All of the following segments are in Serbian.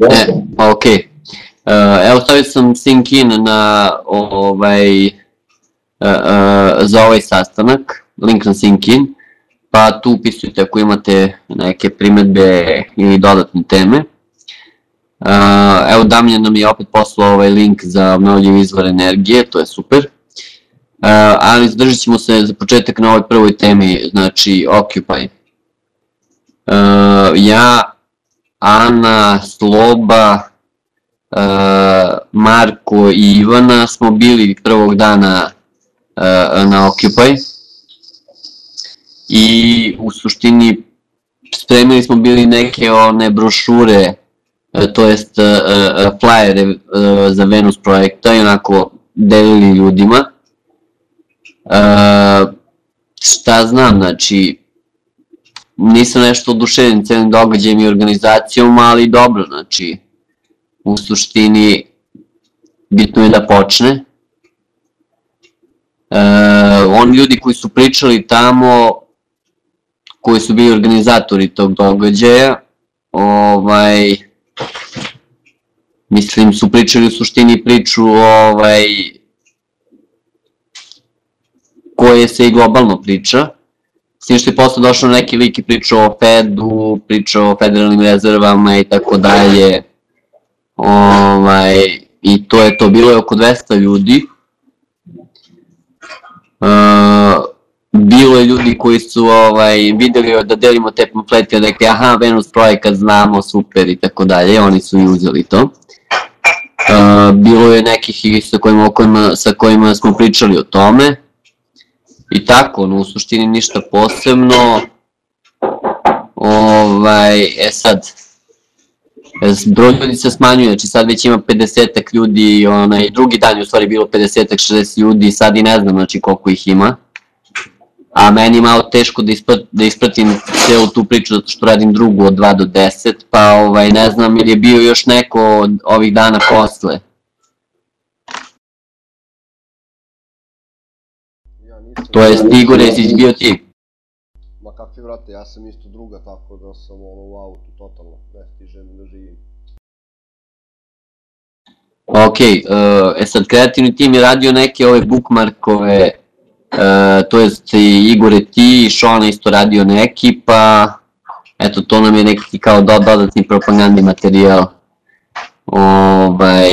E, ok. Uh, evo stavio sam sync in na ovaj, uh, uh, za ovaj sastanak, link na sync in, pa tu upisujte ako imate neke primetbe ili dodatne teme. Uh, evo Damljan nam je opet poslao ovaj link za obnovljiv izvor energije, to je super. Uh, ali zadržit ćemo se za početak na ovoj prvoj temi, znači Occupy. Uh, ja, Ana, Sloba, uh, Marko i Ivana smo bili prvog dana uh, na Occupy i u suštini spremili smo bili neke one brošure, to jest flyere za Venus projekta i onako delili ljudima. Šta znam, znači, nisam nešto oduševljen celim događajem i organizacijom, ali dobro, znači, u suštini bitno je da počne. E, oni ljudi koji su pričali tamo, koji su bili organizatori tog događaja, ovaj, mislim, su pričali u suštini priču ovaj, koje se i globalno priča, s tim što je posle došao neki lik i pričao o Fedu, pričao o federalnim rezervama i tako dalje, ovaj, i to je to, bilo je oko 200 ljudi, uh, bilo je ljudi koji su ovaj, videli da delimo te pamflete, da rekli aha, Venus projekat znamo, super i tako dalje, oni su i uzeli to. Uh, bilo je nekih i sa kojima, kojima, sa kojima smo pričali o tome. I tako, no, u suštini ništa posebno. Ovaj, e sad, broj ljudi se smanjuje, znači sad već ima 50 ljudi, onaj, drugi dan je u stvari bilo 50 60 ljudi, sad i ne znam znači koliko ih ima a meni je malo teško da, isprat, da ispratim celu tu priču zato što radim drugu od 2 do 10, pa ovaj, ne znam ili je bio još neko od ovih dana posle. Ja nisam... To je Igor, jesi bio ti? Ma kakvi vrate, ja sam isto druga, tako da sam ono u autu totalno, ne stižem da živim. Ok, uh, e sad kreativni tim je radio neke ove bookmarkove E, to jest i Igor je ti, Šona isto radio neki, pa eto to nam je neki kao dodatni propagandni materijal. Ovaj,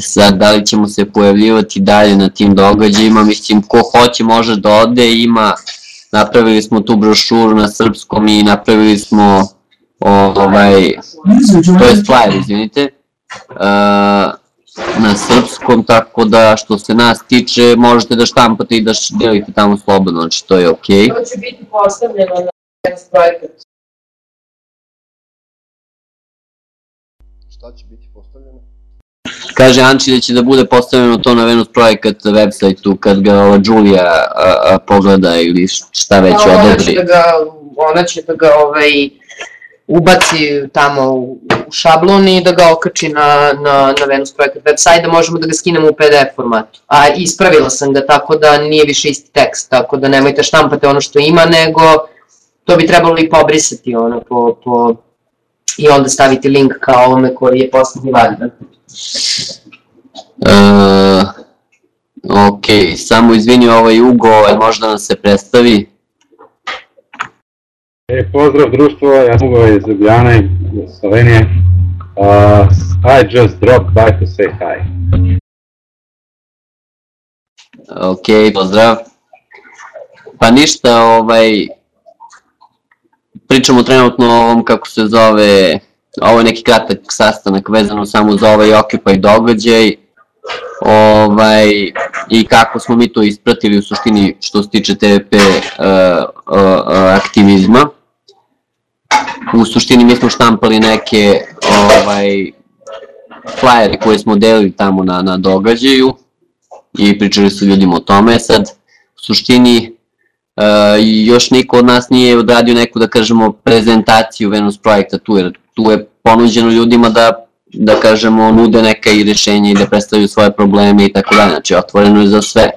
sad, da li ćemo se pojavljivati dalje na tim događajima, mislim, ko hoće može da ode, ima, napravili smo tu brošuru na srpskom i napravili smo, ovaj, to je flyer, izvinite, uh, na srpskom, tako da što se nas tiče možete da štampate i da delite tamo slobodno, znači to je okej. Okay. To će biti postavljeno na projekat. Šta će biti? Kaže Anči da će da bude postavljeno to na Venus projekat websajtu kad ga ova Julia pogleda ili šta već odobri. Ona će da ga, ona će da ga ovaj, ubaci tamo u šablon i da ga okači na, na, na Venus projekat website, da možemo da ga skinemo u PDF formatu. A ispravila sam ga tako da nije više isti tekst, tako da nemojte štampate ono što ima, nego to bi trebalo i pobrisati ono po, po i onda staviti link kao ovome koji je poslednji valjdan. Uh, ok, samo izvini ovaj Ugo, možda nam se predstavi? E, pozdrav društvo, ja sam Ugo iz Ljubljane, iz Slovenije. Uh, I just dropped by to say hi. Ok, pozdrav. Pa ništa, ovaj, pričamo trenutno o ovom, kako se zove, ovo je neki kratak sastanak vezano samo za ovaj Occupy događaj, ovaj, i kako smo mi to ispratili u suštini što se tiče TVP uh, uh, uh, aktivizma. U suštini mi smo štampali neke ovaj, flajere koje smo delili tamo na, na događaju i pričali su ljudima o tome. Sad, u suštini, uh, još niko od nas nije odradio neku, da kažemo, prezentaciju Venus projekta tu, jer tu je ponuđeno ljudima da da kažemo, nude neka i rešenja i da predstavljaju svoje probleme i tako dalje, znači otvoreno je za sve.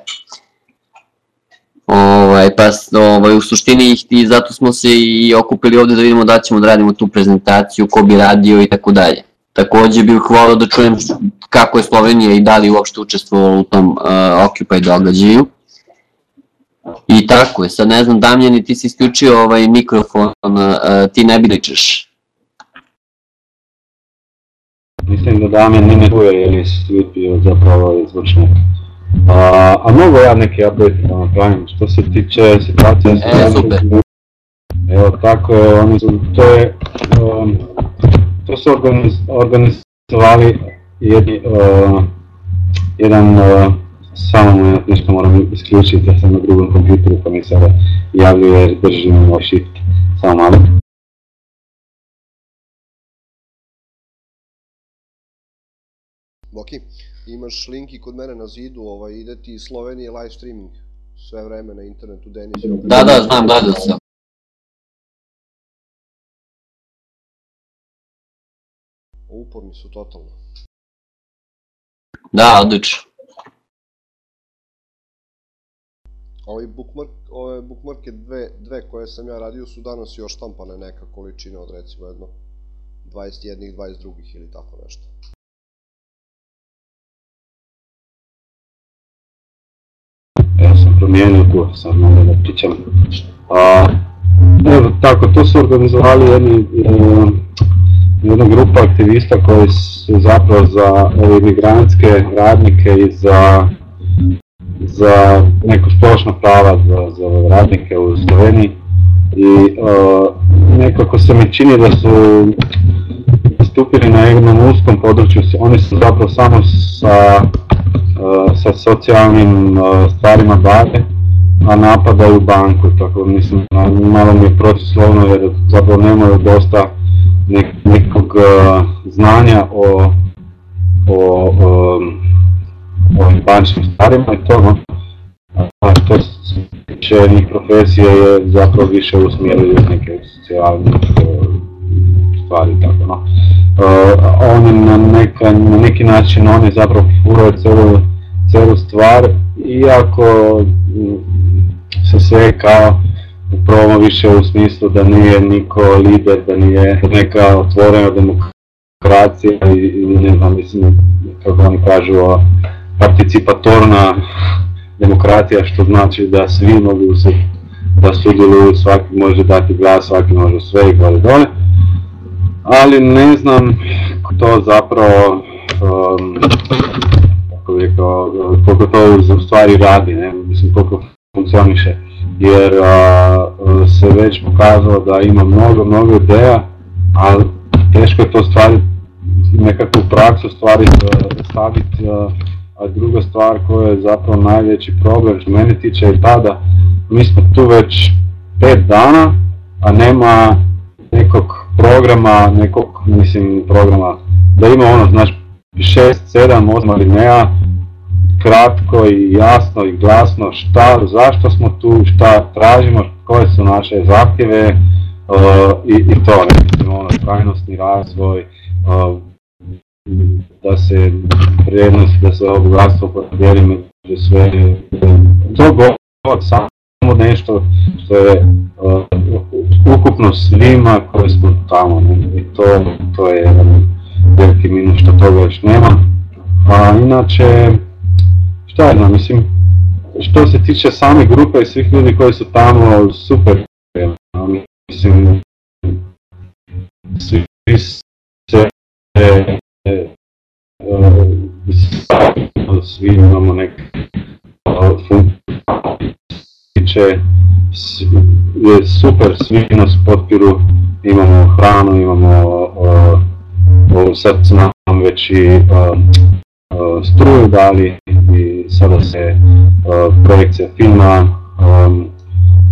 Ovaj, pa ovaj, u suštini i zato smo se i okupili ovde da vidimo da ćemo da radimo tu prezentaciju, ko bi radio i tako dalje. Takođe bih volio da čujem kako je Slovenija i da li uopšte učestvovala u tom uh, Occupy događaju. I tako je, sad ne znam, Damjani, ti si isključio ovaj mikrofon, uh, ti ne biličeš. Mislim da Damjan ni ne čuje jer je slipio zapravo izvršno. A, a mogu ja neki update da napravim što se tiče situacije sa E, Damjanom? super. Evo tako je, oni su, to je, um, to su organiz, organizovali jedni, uh, jedan, uh, samo nešto moram isključiti, ja sam na drugom kompjuteru pa mi sada javljuje jer držim ovaj shift, samo malo. Boki, imaš link i kod mene na zidu, ovaj, ide ti Slovenije live streaming. Sve vreme na internetu, Denis je Da, da, znam, gledao sam. Uporni su totalno. Da, odlično. Ovi bookmark, ove bookmarke dve, dve koje sam ja radio su danas još štampane neka količina od recimo jedno 21 22 ili tako nešto. Promijenio tu, sad mogu da pričam. A, evo, tako, to su organizovali jedni, e, jedna grupa aktivista koji su zapravo za ove migrantske radnike i za, za neko splošno prava za, za radnike u Sloveniji. I e, nekako se mi čini da su stupili na jednom uskom području, oni su zapravo samo sa uh, sa socijalnim uh, stvarima bave, a napadaju banku, tako mislim, a, malo mi je protislovno jer zapravo nemaju dosta nek, nekog uh, znanja o, o um, ovim bančnim stvarima i to, no. a što se tiče njih profesije je zapravo više usmjerili neke socijalne stvari, tako no. Uh, oni na, neka, na neki način oni zapravo furaju celu, celu stvar, iako mm, se sve kao promoviše u smislu da nije niko lider, da nije neka otvorena demokracija i, ne znam, mislim, kako oni kažu, participatorna demokratija, što znači da svi mogu se, da sudjeluju, svaki može dati glas, svaki može sve i gore dole ali ne znam to zapravo, um, kako bi rekao, koliko to u stvari radi, ne? mislim koliko funkcioniše, jer uh, se već pokazalo da ima mnogo, mnogo ideja, ali teško je to stvari, nekakvu praksu stvari uh, staviti, uh, a druga stvar koja je zapravo najveći problem što mene tiče je ta da mi smo tu već pet dana, a nema nekog programa, nekog, mislim, programa, da ima ono, znaš, 6, 7, 8 alineja, kratko i jasno i glasno šta, zašto smo tu, šta tražimo, koje su naše zahtjeve uh, i, i to, ne mislim, ono, trajnostni razvoj, uh, da se vrijednost, da se ovo bogatstvo podijeli među sve, to god, samo nešto što je uh, ukupno svima koji smo tamo i to, to je jedan veliki minus što toga još nema. A inače, šta ja znam, mislim, što se tiče same grupe i svih ljudi koji su tamo, super, je, mislim, svi se, e, e, svi imamo neke tiče je super, svi nas potpiru, imamo hranu, imamo uh, sad su nam već i uh, uh, struju dali i sada se uh, projekcija filma, um,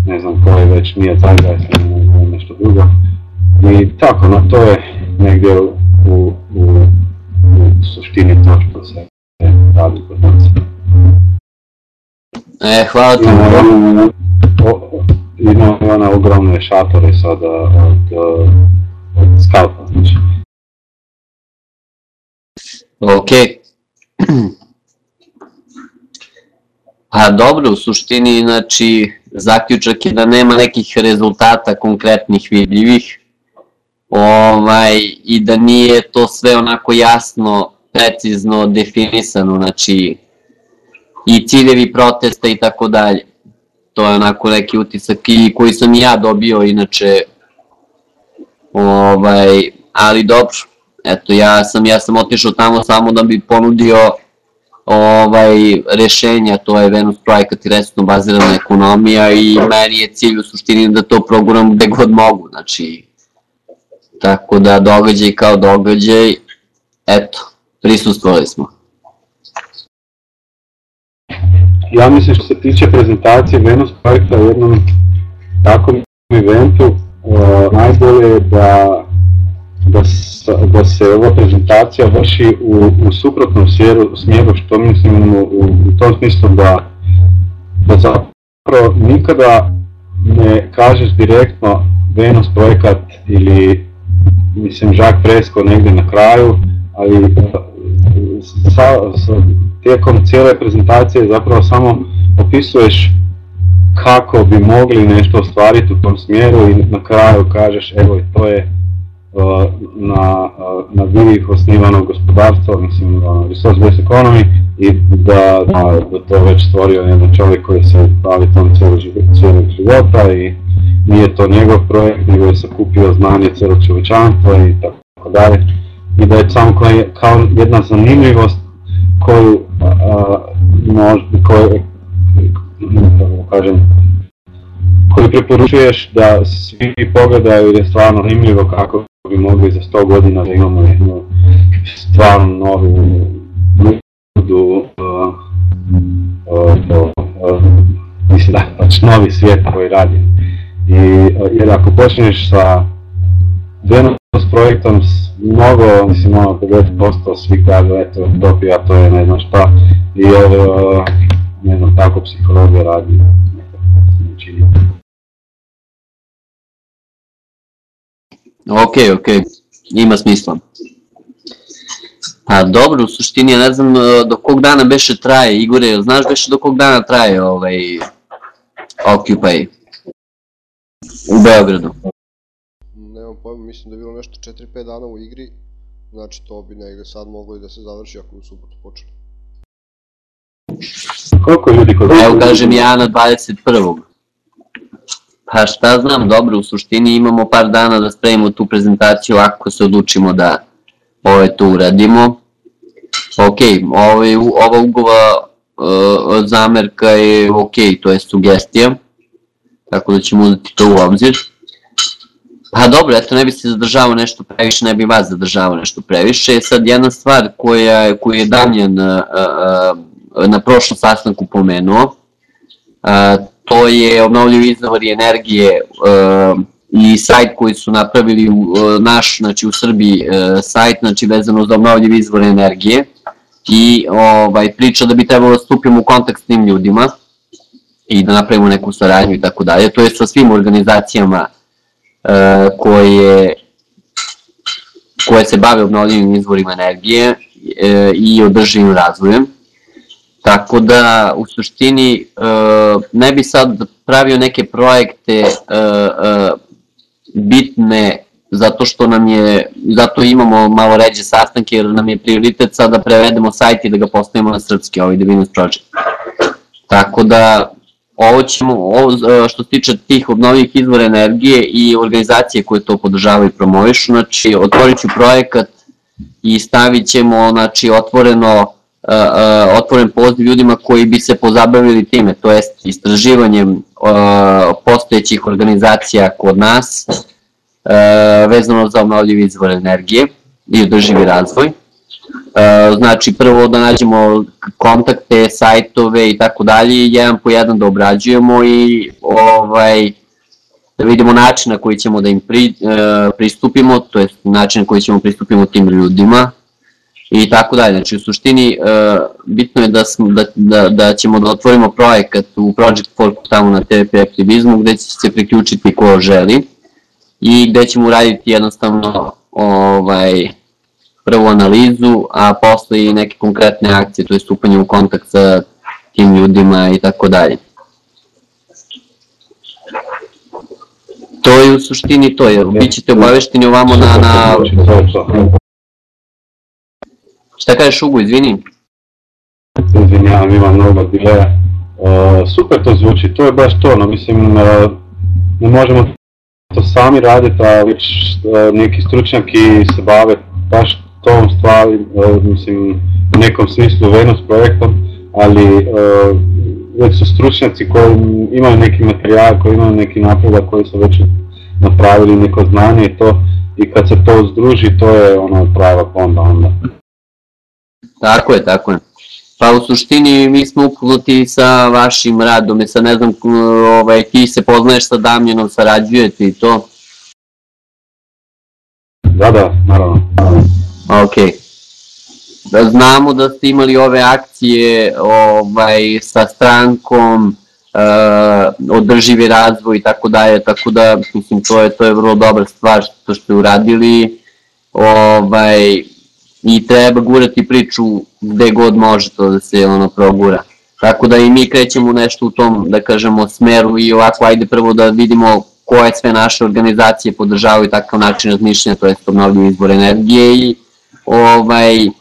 ne znam koje već nije taj da je nešto drugo. I tako, no to je negdje u, u, u, u suštini to što se radi kod nas. E, hvala ti. O, imamo one ogromne šatore sada od, od skalpa, znači. Ok. Pa dobro, u suštini, znači, zaključak je da nema nekih rezultata konkretnih vidljivih. ovaj, i da nije to sve onako jasno, precizno definisano, znači i ciljevi protesta i tako dalje. To je onako neki utisak i koji sam i ja dobio inače, ovaj, ali dobro, eto ja sam, ja sam otišao tamo samo da bi ponudio ovaj, rešenja, to je Venus projekat i resurno bazirana ekonomija i meni je cilj u suštini da to proguram gde god mogu, znači, tako da događaj kao događaj, eto, prisustvovali smo. Ja mislim što se tiče prezentacije Venus projekta u jednom takvom eventu, najbolje je da da, da se ova prezentacija vrši u, u suprotnom smjeru, smjeru što mislim u, u tom smislu da, da zapravo nikada ne kažeš direktno Venus projekat ili mislim Jacques Fresco negde na kraju, ali sa, sa, tijekom cijele prezentacije zapravo samo opisuješ kako bi mogli nešto ostvariti u tom smjeru i na kraju kažeš evo to je na, na bivih osnivano gospodarstvo, mislim, resource based economy i da, da, da to već stvorio jedan čovjek koji se bavi tom cijelog života i nije to njegov projekt, nego je sakupio znanje cijelog čovječanstva i tako dalje. I da je samo kao jedna zanimljivost koju a, možda, koju, kako kažem, koju preporučuješ da svi pogledaju jer je stvarno zanimljivo kako bi mogli za 100 godina da imamo jednu stvarno novu uh, mislim da pač novi svijet koji radi. I, jer ako počneš sa Denos projektom, mnogo, mislim, ono, 50% svi kažu, eto, utopija, to je ne znam šta, i ovo, ne znam, tako psihologija radi. Znači, Ok, ok, ima smisla. Pa dobro, u suštini ja ne znam e, do kog dana beše traje, Igore, znaš beše do kog dana traje ovaj Occupy u Beogradu? Pojma, mislim da je bilo nešto 4-5 dana u igri, znači to bi negde sad moglo i da se završi ako u subotu počne. Koliko ljudi kod Evo kažem ja na 21. Pa šta znam, dobro, u suštini imamo par dana da spremimo tu prezentaciju ako se odlučimo da ove to uradimo. Ok, ovaj, ova ugova uh, zamerka je ok, to je sugestija, tako da ćemo uzeti to u obzir. Pa dobro, eto, ne bi se zadržavao nešto previše, ne bi vas zadržavao nešto previše. Sad jedna stvar koja, koju je Damjan uh, na prošlom sastanku pomenuo, uh, to je obnovljivi izvori energije uh, i sajt koji su napravili u, naš, znači u Srbiji uh, sajt, znači vezano za obnovljivi izvor energije i ovaj, priča da bi trebalo da stupimo u kontakt s tim ljudima i da napravimo neku saradnju i tako dalje. To je sa svim organizacijama koje, koje se bave obnovljivim izvorima energije uh, i održivim razvojem. Tako da, u suštini, e, ne bi sad pravio neke projekte e, e, bitne zato što nam je, zato imamo malo ređe sastanke jer nam je prioritet sad da prevedemo sajt i da ga postavimo na srpski, ovaj Divinus Project. Tako da, ovo ćemo, ovo što se tiče tih obnovljivih izvora energije i organizacije koje to podržavaju i promovišu, znači otvorit ću projekat i stavit ćemo znači, otvoreno uh, otvoren poziv ljudima koji bi se pozabavili time, to jest istraživanjem postojećih organizacija kod nas vezano za obnovljivi izvor energije i održivi razvoj. Uh, znači prvo da nađemo kontakte, sajtove i tako dalje, jedan po jedan da obrađujemo i ovaj, da vidimo način na koji ćemo da im pri, uh, pristupimo, to je način na koji ćemo pristupimo tim ljudima, i tako dalje. Znači u suštini uh, bitno je da, smo, da, da, da ćemo da otvorimo projekat u Project Fork tamo na TVP aktivizmu gde će se priključiti ko želi i gde ćemo uraditi jednostavno ovaj, prvu analizu, a posle i neke konkretne akcije, to je stupanje u kontakt sa tim ljudima i tako dalje. To je u suštini to, jer bit ćete obavešteni ovamo na, na... Šta kažeš Ugo, izvini? Izvinjavam, imam mnogo dileja. Uh, super to zvuči, to je baš to, no mislim, uh, ne možemo to sami raditi, a već uh, neki stručnjaki se bave baš tom stvari, uh, mislim, u nekom smislu Venus projektom, ali uh, već su stručnjaci koji imaju neki materijal, koji imaju neki napredak, koji su već napravili neko znanje i to, i kad se to združi, to je ono prava onda onda. Tako je, tako je. Pa u suštini mi smo upoznati sa vašim radom i sa ne znam, ovaj, ti se poznaješ sa Damljenom, sarađujete i to. Da, da, naravno. Ok. Da znamo da ste imali ove akcije ovaj, sa strankom, uh, održivi razvoj i tako dalje, tako da mislim to je to je vrlo dobra stvar što ste uradili. Ovaj i treba gurati priču gde god može to da se ono progura. Tako da i mi krećemo nešto u tom, da kažemo, smeru i ovako, ajde prvo da vidimo koje sve naše organizacije podržavaju takav način razmišljanja, to je obnovljivi izbor energije i ovaj, i,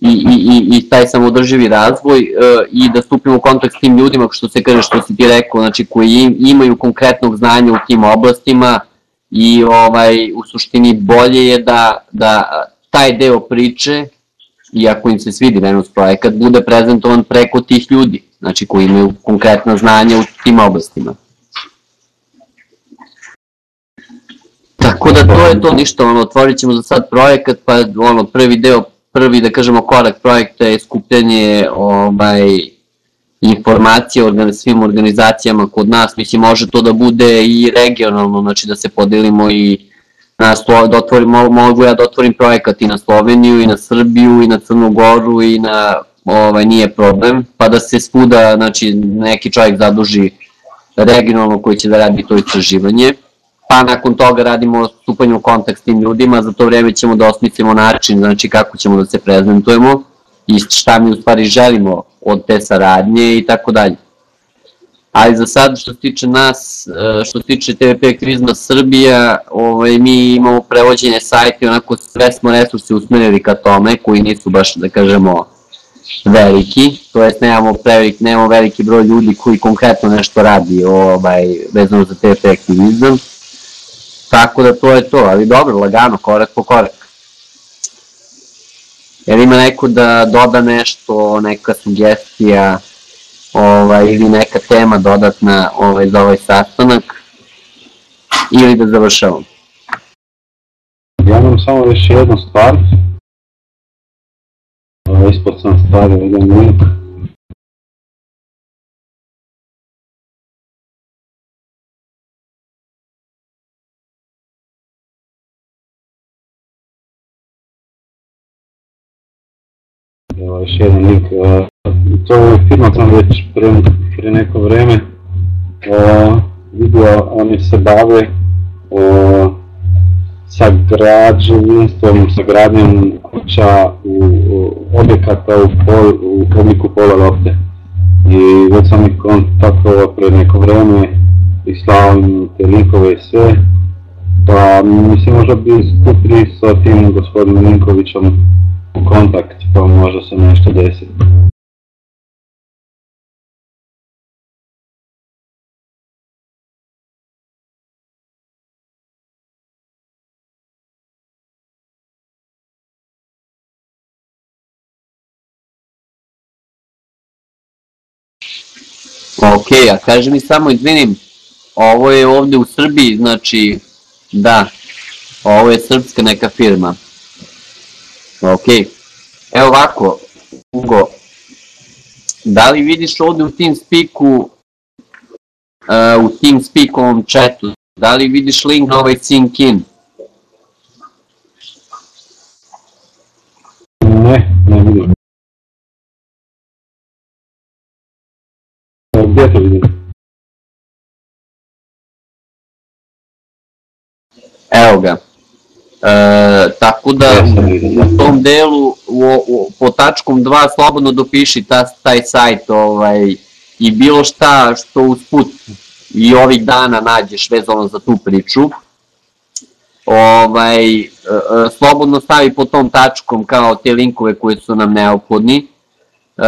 i, i, i taj samodrživi razvoj e, i da stupimo u kontakt s tim ljudima, što se kaže, što si ti rekao, znači koji im, imaju konkretnog znanja u tim oblastima i ovaj, u suštini bolje je da, da taj deo priče, i ako im se svidi Venus projekat, bude prezentovan preko tih ljudi, znači koji imaju konkretna znanja u tim oblastima. Tako da to je to ništa, ono, otvorit ćemo za sad projekat, pa ono, prvi deo, prvi da kažemo korak projekta je skupljanje ovaj, informacije o svim organizacijama kod nas, mislim može to da bude i regionalno, znači da se podelimo i na Slo, da otvorim, mogu ja da otvorim projekat i na Sloveniju, i na Srbiju, i na Crnu Goru, i na, ovaj, nije problem, pa da se svuda, znači, neki čovjek zaduži regionalno koji će da radi to istraživanje, pa nakon toga radimo stupanje u kontakt s tim ljudima, za to vreme ćemo da osmislimo način, znači kako ćemo da se prezentujemo i šta mi u stvari želimo od te saradnje i tako dalje. Ali za sad što se tiče nas, e, što se tiče TVP aktivizma Srbija, ovaj, mi imamo prevođenje sajta i onako sve smo resursi usmerili ka tome, koji nisu baš, da kažemo, veliki, to jest nemamo, prevelik, nemamo veliki broj ljudi koji konkretno nešto radi ovaj, vezano za TVP aktivizam. Tako da to je to, ali dobro, lagano, korak po korak. Jer ima neko da doda nešto, neka sugestija, ovaj, ili neka tema dodatna ovaj, za ovaj sastanak ili da završavam. Ja imam samo još jednu stvar. Ispod sam stavio jedan link. Još jedan link to je firma sam već pre, pre neko vreme vidio, oni se bave sa građevinstvom, sa gradnjom kuća u, u objekata u, pol, u obliku pola lopte. I već sam ih kontaktovao pre neko vreme i slao im te linkove i sve. Pa mislim možda bi stupili sa tim gospodinom Linkovićom kontakt, pa možda se nešto desiti. Ok, a kaži mi samo, izvinim, ovo je ovde u Srbiji, znači, da, ovo je srpska neka firma. Ok, evo ovako, Ugo, da li vidiš ovde u TeamSpeaku, uh, u TeamSpeakovom chatu, da li vidiš link na ovaj sync in? Ne, ne vidim. Gdje to vidim? Evo ga. E, tako da u tom delu u, u, po tačkom 2 slobodno dopiši ta, taj sajt ovaj, i bilo šta što usput i ovih dana nađeš vezano za tu priču, ovaj, e, e, slobodno stavi po tom tačkom kao te linkove koji su nam neophodni. E,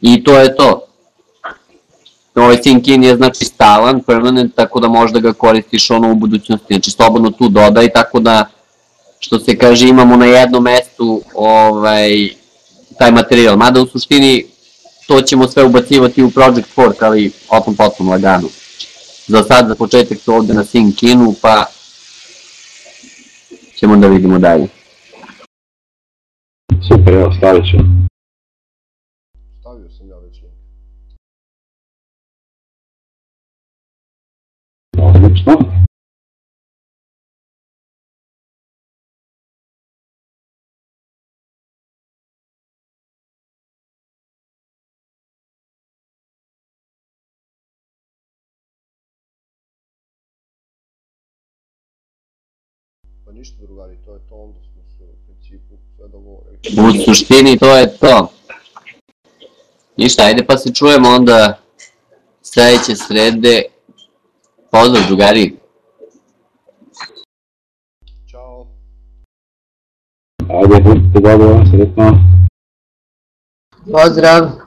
I to je to. Ovaj in je znači stalan, permanent, tako da možda ga koristiš ono u budućnosti. Znači slobodno tu dodaj, tako da što se kaže imamo na jednom mestu ovaj, taj materijal. Mada u suštini to ćemo sve ubacivati u Project Fork, ali o tom potom lagano. Za sad, za početak to ovde na syncinu, pa ćemo da vidimo dalje. Super, evo, stavit ću. Ništa drugari, to je to, onda smo se u principu sve dogovorili. U suštini to je to. Ništa, ajde pa se čujemo onda sledeće srede. Pozdrav drugari. Ćao! Ajde, budite dobro, sretno. Pozdrav!